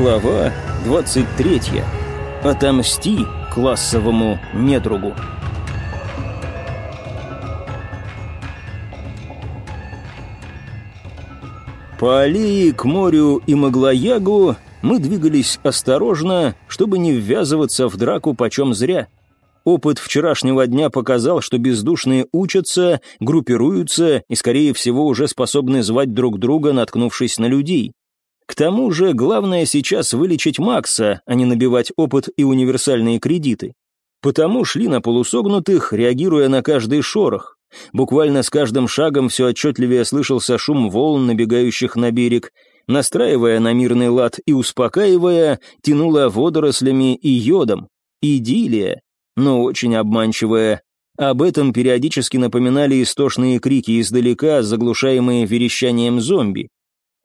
Глава 23. Отомсти классовому недругу. По аллее к морю и Маглоягу мы двигались осторожно, чтобы не ввязываться в драку почем зря. Опыт вчерашнего дня показал, что бездушные учатся, группируются и, скорее всего, уже способны звать друг друга, наткнувшись на людей. К тому же, главное сейчас вылечить Макса, а не набивать опыт и универсальные кредиты. Потому шли на полусогнутых, реагируя на каждый шорох. Буквально с каждым шагом все отчетливее слышался шум волн, набегающих на берег. Настраивая на мирный лад и успокаивая, тянула водорослями и йодом. Идиллия, но очень обманчивая. Об этом периодически напоминали истошные крики издалека, заглушаемые верещанием зомби.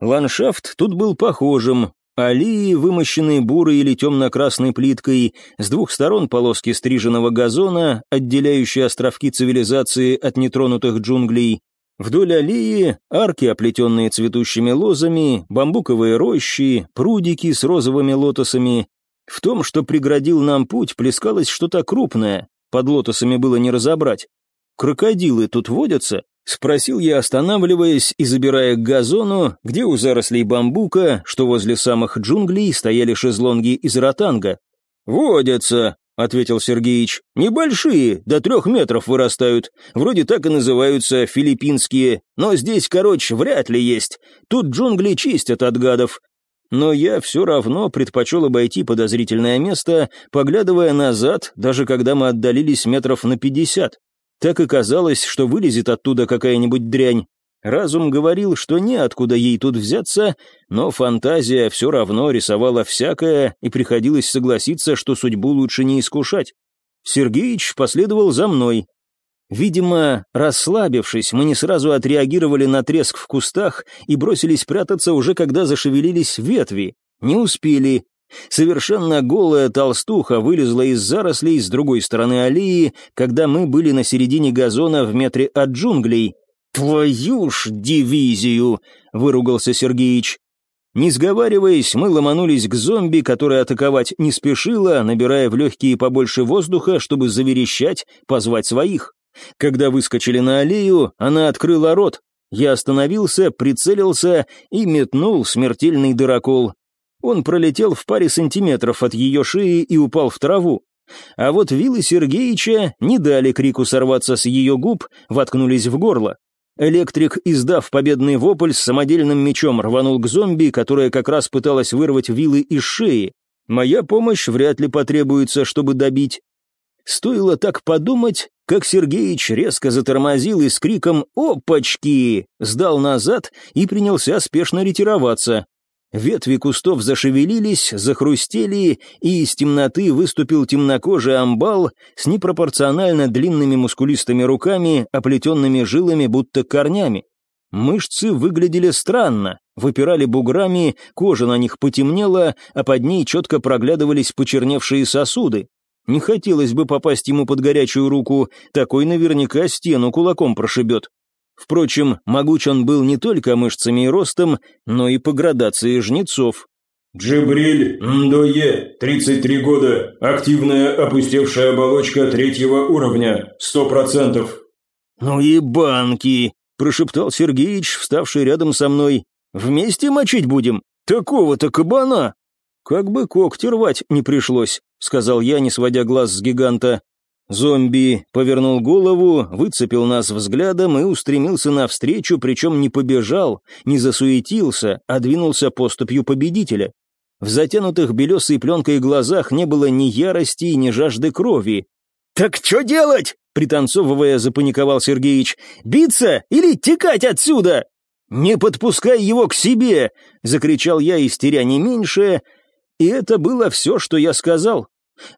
Ландшафт тут был похожим. Аллеи, вымощенные бурой или темно-красной плиткой, с двух сторон полоски стриженного газона, отделяющие островки цивилизации от нетронутых джунглей. Вдоль аллеи арки, оплетенные цветущими лозами, бамбуковые рощи, прудики с розовыми лотосами. В том, что преградил нам путь, плескалось что-то крупное, под лотосами было не разобрать. Крокодилы тут водятся? Спросил я, останавливаясь и забирая к газону, где у зарослей бамбука, что возле самых джунглей, стояли шезлонги из ротанга. «Водятся», — ответил Сергеич. «Небольшие, до трех метров вырастают. Вроде так и называются филиппинские. Но здесь, короче, вряд ли есть. Тут джунгли чистят от гадов. Но я все равно предпочел обойти подозрительное место, поглядывая назад, даже когда мы отдалились метров на пятьдесят. Так и казалось, что вылезет оттуда какая-нибудь дрянь. Разум говорил, что неоткуда ей тут взяться, но фантазия все равно рисовала всякое, и приходилось согласиться, что судьбу лучше не искушать. Сергеич последовал за мной. Видимо, расслабившись, мы не сразу отреагировали на треск в кустах и бросились прятаться уже когда зашевелились ветви. Не успели, Совершенно голая толстуха вылезла из зарослей с другой стороны аллеи, когда мы были на середине газона в метре от джунглей. «Твою ж дивизию!» — выругался Сергеич. Не сговариваясь, мы ломанулись к зомби, которая атаковать не спешила, набирая в легкие побольше воздуха, чтобы заверещать, позвать своих. Когда выскочили на аллею, она открыла рот. Я остановился, прицелился и метнул смертельный дырокол. Он пролетел в паре сантиметров от ее шеи и упал в траву. А вот вилы Сергеича не дали крику сорваться с ее губ, воткнулись в горло. Электрик, издав победный вопль, с самодельным мечом рванул к зомби, которая как раз пыталась вырвать вилы из шеи. Моя помощь вряд ли потребуется, чтобы добить. Стоило так подумать, как Сергеич резко затормозил и с криком «Опачки!» сдал назад и принялся спешно ретироваться. Ветви кустов зашевелились, захрустели, и из темноты выступил темнокожий амбал с непропорционально длинными мускулистыми руками, оплетенными жилами, будто корнями. Мышцы выглядели странно, выпирали буграми, кожа на них потемнела, а под ней четко проглядывались почерневшие сосуды. Не хотелось бы попасть ему под горячую руку, такой наверняка стену кулаком прошибет. Впрочем, могуч он был не только мышцами и ростом, но и по градации жнецов. Джибриль Мдое, 33 года, активная опустевшая оболочка третьего уровня, 100%. «Ну и банки!» – прошептал Сергеич, вставший рядом со мной. «Вместе мочить будем? Такого-то кабана!» «Как бы когти рвать не пришлось», — сказал я, не сводя глаз с гиганта. Зомби повернул голову, выцепил нас взглядом и устремился навстречу, причем не побежал, не засуетился, а двинулся поступью победителя. В затянутых белесой пленкой глазах не было ни ярости, ни жажды крови. «Так что делать?» — пританцовывая, запаниковал Сергеич. «Биться или текать отсюда?» «Не подпускай его к себе!» — закричал я, истеря не меньше. И это было все, что я сказал.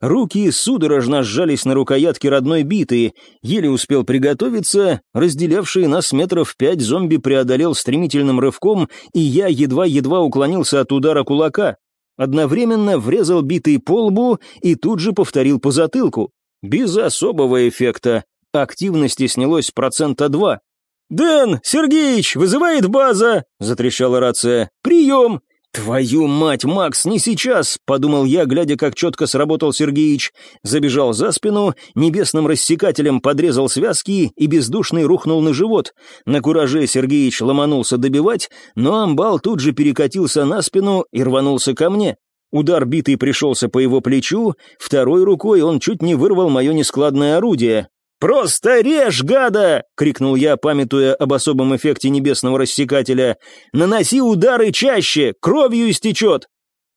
Руки судорожно сжались на рукоятке родной биты, еле успел приготовиться, разделявший нас метров пять зомби преодолел стремительным рывком, и я едва-едва уклонился от удара кулака. Одновременно врезал битой по лбу и тут же повторил по затылку. Без особого эффекта. Активности снялось процента два. «Дэн, Сергеич, вызывает база!» — затрещала рация. «Прием!» «Твою мать, Макс, не сейчас!» — подумал я, глядя, как четко сработал Сергеич. Забежал за спину, небесным рассекателем подрезал связки и бездушный рухнул на живот. На кураже Сергеич ломанулся добивать, но амбал тут же перекатился на спину и рванулся ко мне. Удар битый пришелся по его плечу, второй рукой он чуть не вырвал мое нескладное орудие. «Просто режь, гада!» — крикнул я, памятуя об особом эффекте небесного рассекателя. «Наноси удары чаще, кровью истечет!»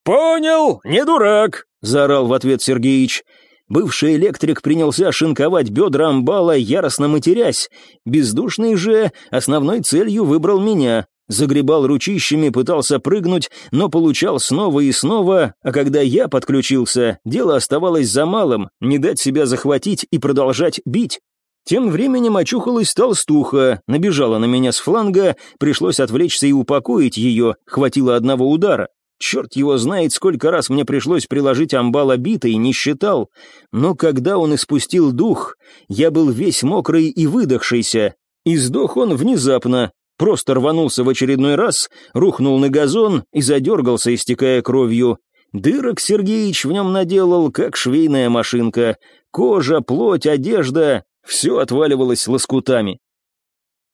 «Понял, не дурак!» — заорал в ответ Сергеич. Бывший электрик принялся шинковать бедра амбала, яростно матерясь. Бездушный же основной целью выбрал меня. Загребал ручищами, пытался прыгнуть, но получал снова и снова, а когда я подключился, дело оставалось за малым, не дать себя захватить и продолжать бить. Тем временем очухалась толстуха, набежала на меня с фланга, пришлось отвлечься и упокоить ее, хватило одного удара. Черт его знает, сколько раз мне пришлось приложить амбала битой, не считал. Но когда он испустил дух, я был весь мокрый и выдохшийся. И сдох он внезапно, просто рванулся в очередной раз, рухнул на газон и задергался, истекая кровью. Дырок Сергеич в нем наделал, как швейная машинка. Кожа, плоть, одежда — все отваливалось лоскутами.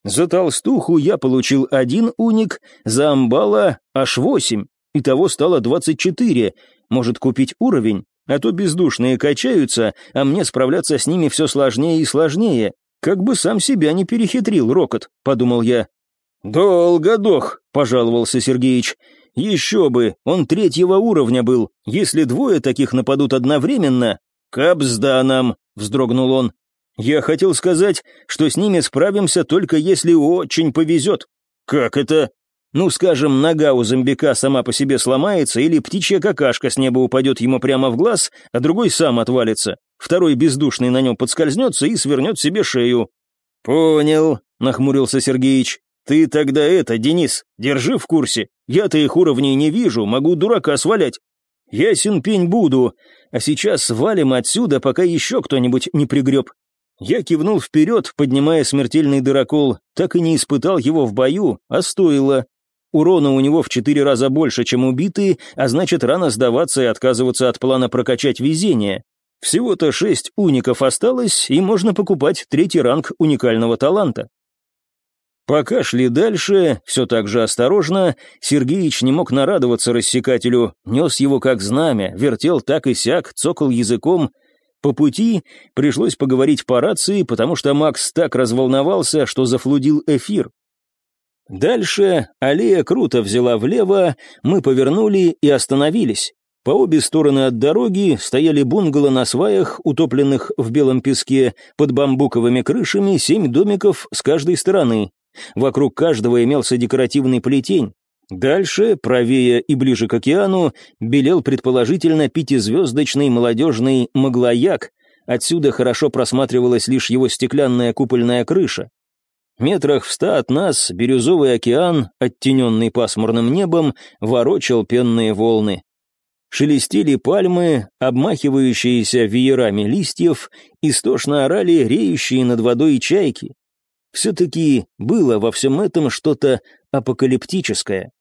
За толстуху я получил один уник, за амбала аж восемь. Итого стало двадцать четыре. Может купить уровень? А то бездушные качаются, а мне справляться с ними все сложнее и сложнее. Как бы сам себя не перехитрил, Рокот, подумал я. «Долго дох», — пожаловался Сергеич. «Еще бы, он третьего уровня был. Если двое таких нападут одновременно...» «Капсда нам», — вздрогнул он. «Я хотел сказать, что с ними справимся только если очень повезет». «Как это?» «Ну, скажем, нога у зомбика сама по себе сломается, или птичья какашка с неба упадет ему прямо в глаз, а другой сам отвалится. Второй бездушный на нем подскользнется и свернет себе шею». «Понял», — нахмурился Сергеич. «Ты тогда это, Денис, держи в курсе. Я-то их уровней не вижу, могу дурака свалять. Ясен пень буду, а сейчас свалим отсюда, пока еще кто-нибудь не пригреб». Я кивнул вперед, поднимая смертельный дырокол, так и не испытал его в бою, а стоило. Урона у него в четыре раза больше, чем убитые, а значит рано сдаваться и отказываться от плана прокачать везение. Всего-то шесть уников осталось, и можно покупать третий ранг уникального таланта. Пока шли дальше, все так же осторожно, Сергеич не мог нарадоваться рассекателю, нес его как знамя, вертел так и сяк, цокал языком. По пути пришлось поговорить по рации, потому что Макс так разволновался, что зафлудил эфир. Дальше аллея круто взяла влево, мы повернули и остановились. По обе стороны от дороги стояли бунгало на сваях, утопленных в белом песке, под бамбуковыми крышами семь домиков с каждой стороны, Вокруг каждого имелся декоративный плетень. Дальше, правее и ближе к океану, белел предположительно пятизвездочный молодежный маглояк. Отсюда хорошо просматривалась лишь его стеклянная купольная крыша. Метрах в ста от нас бирюзовый океан, оттененный пасмурным небом, ворочал пенные волны. Шелестели пальмы, обмахивающиеся веерами листьев, истошно орали реющие над водой чайки. Все-таки было во всем этом что-то апокалиптическое.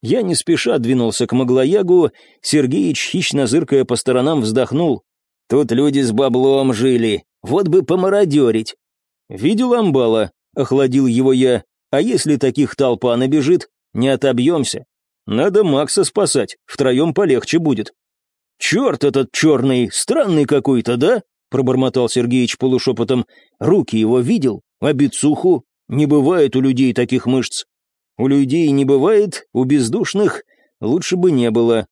Я не спеша двинулся к Маглоягу, Сергеич, хищно зыркая по сторонам, вздохнул. «Тут люди с баблом жили, вот бы помародерить». «Видел амбала?» — охладил его я. «А если таких толпа набежит, не отобьемся. Надо Макса спасать, втроем полегче будет». «Черт этот черный, странный какой-то, да?» — пробормотал Сергеич полушепотом. «Руки его видел? А бицуху? Не бывает у людей таких мышц. У людей не бывает, у бездушных лучше бы не было.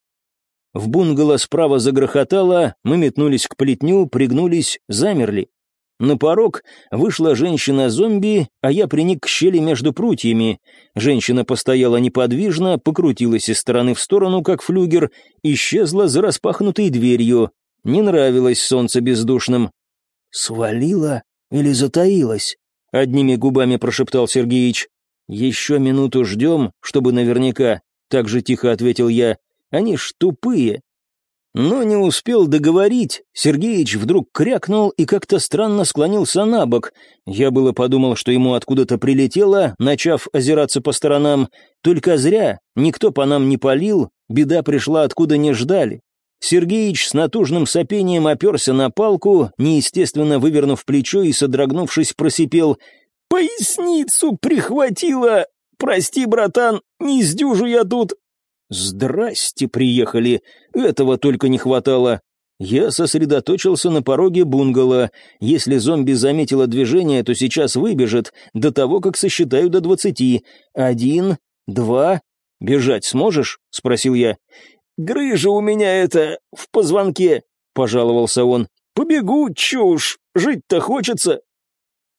В бунгало справа загрохотало, мы метнулись к плетню, пригнулись, замерли. На порог вышла женщина-зомби, а я приник к щели между прутьями. Женщина постояла неподвижно, покрутилась из стороны в сторону, как флюгер, исчезла за распахнутой дверью. Не нравилось солнце бездушным. «Свалила или затаилась?» Одними губами прошептал Сергеич. «Еще минуту ждем, чтобы наверняка», — так же тихо ответил я. «Они ж тупые». Но не успел договорить, Сергеич вдруг крякнул и как-то странно склонился на бок. Я было подумал, что ему откуда-то прилетело, начав озираться по сторонам. Только зря, никто по нам не палил, беда пришла откуда не ждали. Сергеич с натужным сопением оперся на палку, неестественно вывернув плечо и, содрогнувшись, просипел «Поясницу прихватило! Прости, братан, не сдюжу я тут, «Здрасте, приехали! Этого только не хватало!» Я сосредоточился на пороге бунгало. Если зомби заметила движение, то сейчас выбежит, до того, как сосчитаю до двадцати. Один, два... «Бежать сможешь?» — спросил я. «Грыжа у меня это, в позвонке», — пожаловался он. «Побегу, чушь, жить-то хочется».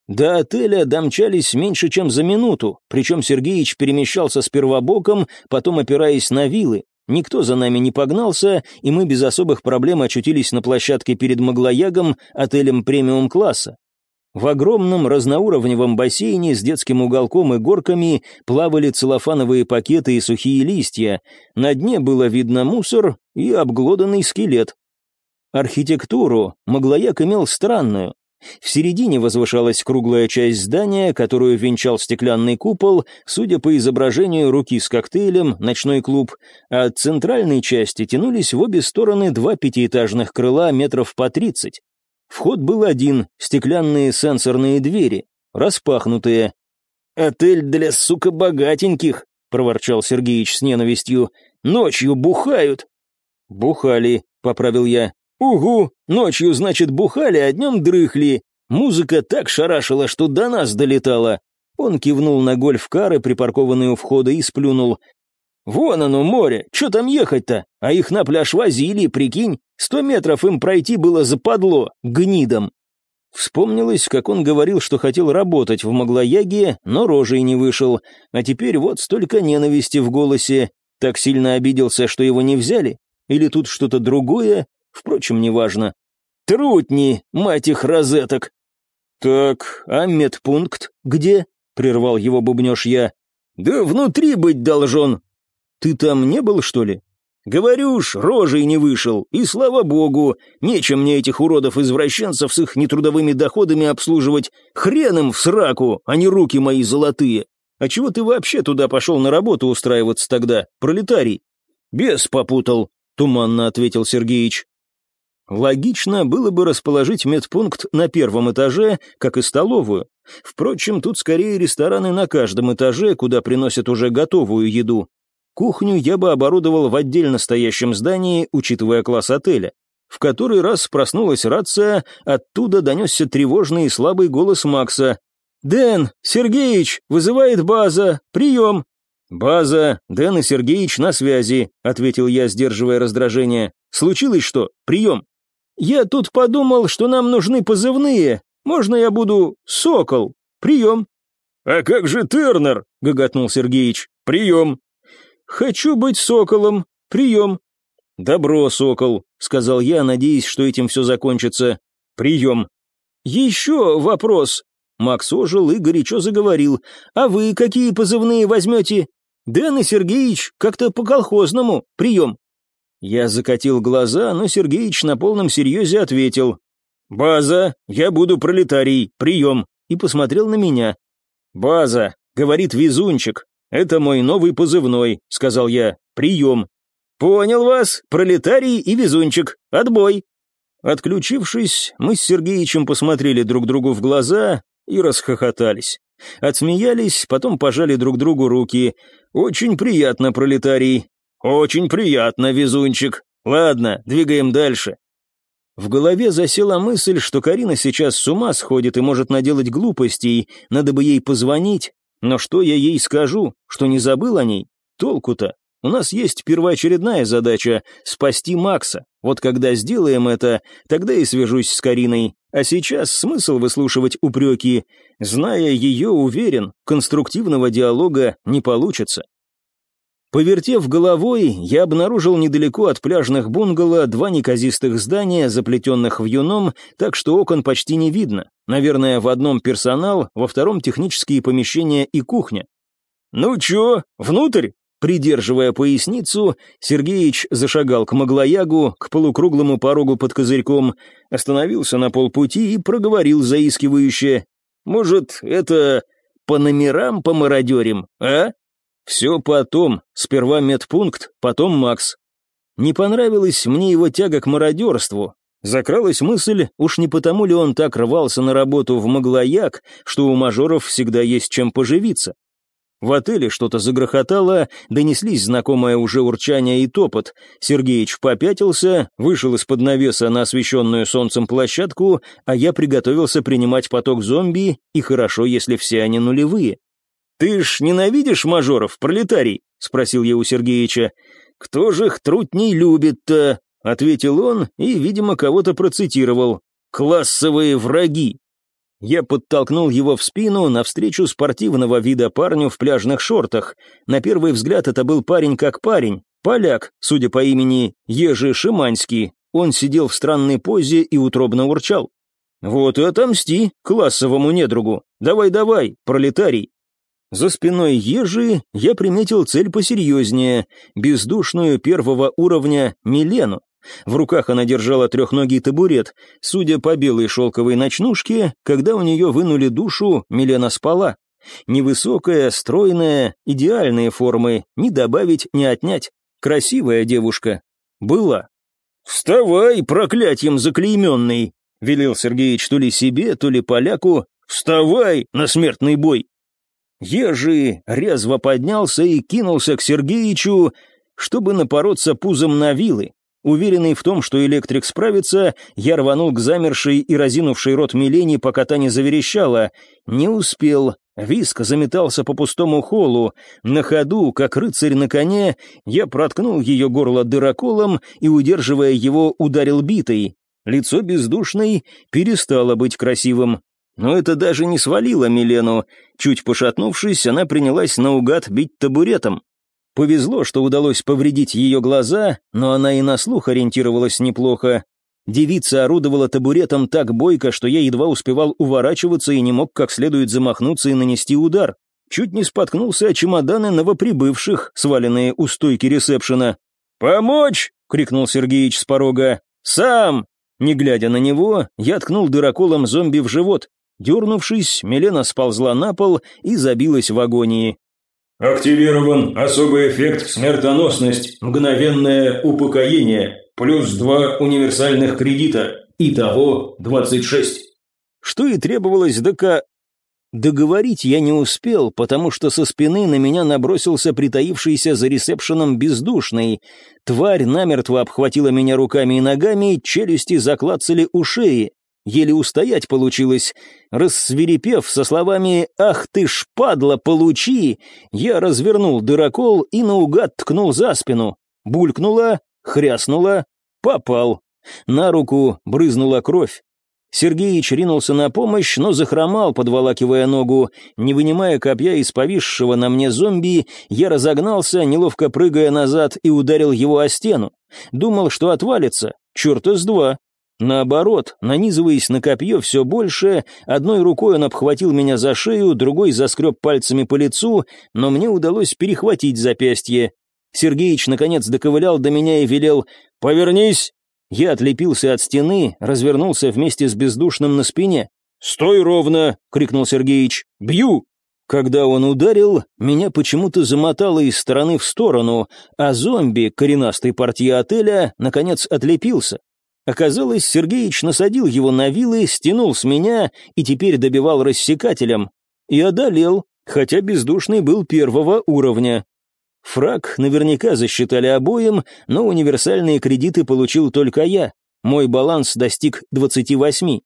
До отеля домчались меньше, чем за минуту, причем Сергеич перемещался сперва боком, потом опираясь на вилы. Никто за нами не погнался, и мы без особых проблем очутились на площадке перед Маглоягом, отелем премиум-класса. В огромном разноуровневом бассейне с детским уголком и горками плавали целлофановые пакеты и сухие листья. На дне было видно мусор и обглоданный скелет. Архитектуру Маглояк имел странную. В середине возвышалась круглая часть здания, которую венчал стеклянный купол, судя по изображению руки с коктейлем, ночной клуб, а от центральной части тянулись в обе стороны два пятиэтажных крыла метров по тридцать. Вход был один, стеклянные сенсорные двери, распахнутые. «Отель для, сука, богатеньких», — проворчал Сергеич с ненавистью. «Ночью бухают». «Бухали», — поправил я. «Угу, ночью, значит, бухали, а днем дрыхли. Музыка так шарашила, что до нас долетала». Он кивнул на гольф-кары, припаркованные у входа, и сплюнул. «Вон оно, море, что там ехать-то? А их на пляж возили, прикинь, сто метров им пройти было западло, гнидом». Вспомнилось, как он говорил, что хотел работать в Маглояге, но рожей не вышел, а теперь вот столько ненависти в голосе. Так сильно обиделся, что его не взяли? Или тут что-то другое? Впрочем, неважно. Трутни, мать их розеток. Так, а медпункт где? Прервал его бубнеж я. Да внутри быть должен. Ты там не был, что ли? Говорю ж, рожей не вышел, и слава богу, нечем мне этих уродов-извращенцев с их нетрудовыми доходами обслуживать. Хрен им в сраку, а не руки мои золотые. А чего ты вообще туда пошел на работу устраиваться тогда, пролетарий? Бес попутал, туманно ответил Сергеич. Логично было бы расположить медпункт на первом этаже, как и столовую. Впрочем, тут скорее рестораны на каждом этаже, куда приносят уже готовую еду. Кухню я бы оборудовал в отдельно стоящем здании, учитывая класс отеля. В который раз проснулась рация, оттуда донесся тревожный и слабый голос Макса. «Дэн, Сергеич, вызывает база, прием!» «База, Дэн и Сергеич на связи», — ответил я, сдерживая раздражение. «Случилось что? Прием!» «Я тут подумал, что нам нужны позывные. Можно я буду Сокол? Прием». «А как же Тернер?» — гоготнул Сергеич. «Прием». «Хочу быть Соколом. Прием». «Добро, Сокол», — сказал я, надеясь, что этим все закончится. «Прием». «Еще вопрос». Макс ожил и горячо заговорил. «А вы какие позывные возьмете?» «Дэн и Сергеич, как-то по-колхозному. Прием». Я закатил глаза, но Сергеич на полном серьезе ответил. «База, я буду пролетарий, прием!» и посмотрел на меня. «База», — говорит везунчик, — «это мой новый позывной», — сказал я, — «прием». «Понял вас, пролетарий и везунчик, отбой». Отключившись, мы с Сергеичем посмотрели друг другу в глаза и расхохотались. Отсмеялись, потом пожали друг другу руки. «Очень приятно, пролетарий. «Очень приятно, везунчик. Ладно, двигаем дальше». В голове засела мысль, что Карина сейчас с ума сходит и может наделать глупостей, надо бы ей позвонить. Но что я ей скажу, что не забыл о ней? Толку-то? У нас есть первоочередная задача — спасти Макса. Вот когда сделаем это, тогда и свяжусь с Кариной. А сейчас смысл выслушивать упреки. Зная ее, уверен, конструктивного диалога не получится. Повертев головой, я обнаружил недалеко от пляжных бунгало два неказистых здания, заплетенных в юном, так что окон почти не видно. Наверное, в одном персонал, во втором технические помещения и кухня. «Ну чё, внутрь?» — Придерживая поясницу, Сергеич зашагал к Маглоягу, к полукруглому порогу под козырьком, остановился на полпути и проговорил заискивающе. «Может, это по номерам помародерим, а?» «Все потом. Сперва медпункт, потом Макс». Не понравилась мне его тяга к мародерству. Закралась мысль, уж не потому ли он так рвался на работу в Маглояк, что у мажоров всегда есть чем поживиться. В отеле что-то загрохотало, донеслись знакомое уже урчание и топот. Сергеич попятился, вышел из-под навеса на освещенную солнцем площадку, а я приготовился принимать поток зомби, и хорошо, если все они нулевые. «Ты ж ненавидишь мажоров, пролетарий?» — спросил я у Сергеича. «Кто же их трутней любит-то?» — ответил он и, видимо, кого-то процитировал. «Классовые враги». Я подтолкнул его в спину навстречу спортивного вида парню в пляжных шортах. На первый взгляд это был парень как парень, поляк, судя по имени Ежи Шиманский. Он сидел в странной позе и утробно урчал. «Вот и отомсти классовому недругу. Давай-давай, пролетарий». За спиной Ежи я приметил цель посерьезнее, бездушную первого уровня Милену. В руках она держала трехногий табурет. Судя по белой шелковой ночнушке, когда у нее вынули душу, Милена спала. Невысокая, стройная, идеальные формы, ни добавить, ни отнять. Красивая девушка. Была. «Вставай, проклятием заклейменный!» — велел Сергеич то ли себе, то ли поляку. «Вставай на смертный бой!» Ежи резво поднялся и кинулся к Сергеичу, чтобы напороться пузом на вилы. Уверенный в том, что электрик справится, я рванул к замершей и разинувшей рот Милене, пока та не заверещала. Не успел. Виск заметался по пустому холлу. На ходу, как рыцарь на коне, я проткнул ее горло дыроколом и, удерживая его, ударил битой. Лицо бездушной перестало быть красивым. Но это даже не свалило Милену. Чуть пошатнувшись, она принялась наугад бить табуретом. Повезло, что удалось повредить ее глаза, но она и на слух ориентировалась неплохо. Девица орудовала табуретом так бойко, что я едва успевал уворачиваться и не мог как следует замахнуться и нанести удар. Чуть не споткнулся о чемоданы новоприбывших, сваленные у стойки ресепшена. «Помочь!» — крикнул Сергеич с порога. «Сам!» Не глядя на него, я ткнул дыроколом зомби в живот. Дернувшись, Милена сползла на пол и забилась в агонии. Активирован особый эффект «Смертоносность», мгновенное упокоение, плюс два универсальных кредита, итого 26. Что и требовалось дока... Договорить я не успел, потому что со спины на меня набросился притаившийся за ресепшеном бездушный. Тварь намертво обхватила меня руками и ногами, челюсти заклацали у шеи. Еле устоять получилось. Рассверепев со словами «Ах ты ж, падла, получи!», я развернул дырокол и наугад ткнул за спину. Булькнула, хряснула, попал. На руку брызнула кровь. Сергеич ринулся на помощь, но захромал, подволакивая ногу. Не вынимая копья из повисшего на мне зомби, я разогнался, неловко прыгая назад, и ударил его о стену. Думал, что отвалится. Черта с два. Наоборот, нанизываясь на копье все больше, одной рукой он обхватил меня за шею, другой заскреб пальцами по лицу, но мне удалось перехватить запястье. Сергеич, наконец, доковылял до меня и велел «Повернись!». Я отлепился от стены, развернулся вместе с бездушным на спине. «Стой ровно!» — крикнул Сергеич. «Бью!» Когда он ударил, меня почему-то замотало из стороны в сторону, а зомби, коренастой партии отеля, наконец отлепился. Оказалось, Сергеич насадил его на вилы, стянул с меня и теперь добивал рассекателем. И одолел, хотя бездушный был первого уровня. Фраг наверняка засчитали обоим, но универсальные кредиты получил только я. Мой баланс достиг 28.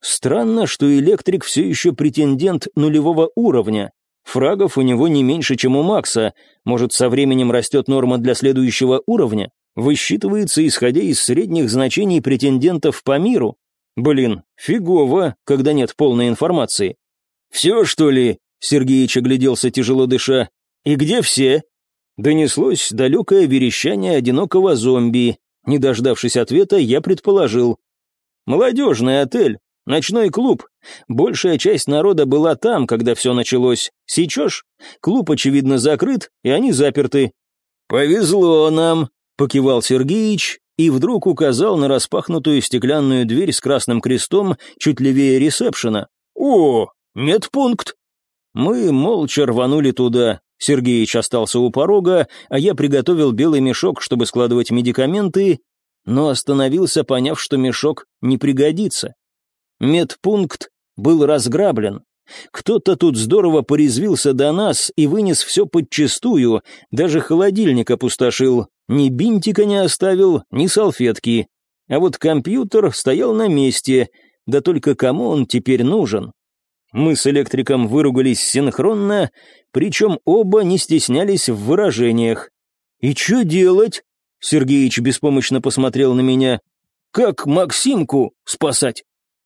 Странно, что электрик все еще претендент нулевого уровня. Фрагов у него не меньше, чем у Макса. Может, со временем растет норма для следующего уровня? Высчитывается исходя из средних значений претендентов по миру. Блин, фигово, когда нет полной информации. «Все, что ли?» — Сергеич огляделся тяжело дыша. «И где все?» Донеслось далекое верещание одинокого зомби. Не дождавшись ответа, я предположил. «Молодежный отель. Ночной клуб. Большая часть народа была там, когда все началось. Сечешь? Клуб, очевидно, закрыт, и они заперты. «Повезло нам», — покивал Сергеич и вдруг указал на распахнутую стеклянную дверь с красным крестом чуть левее ресепшена. «О, медпункт!» Мы молча рванули туда. Сергеич остался у порога, а я приготовил белый мешок, чтобы складывать медикаменты, но остановился, поняв, что мешок не пригодится. Медпункт был разграблен. Кто-то тут здорово порезвился до нас и вынес все подчистую, даже холодильник опустошил, ни бинтика не оставил, ни салфетки. А вот компьютер стоял на месте, да только кому он теперь нужен? Мы с электриком выругались синхронно, причем оба не стеснялись в выражениях. «И что делать?» Сергеич беспомощно посмотрел на меня. «Как Максимку спасать?»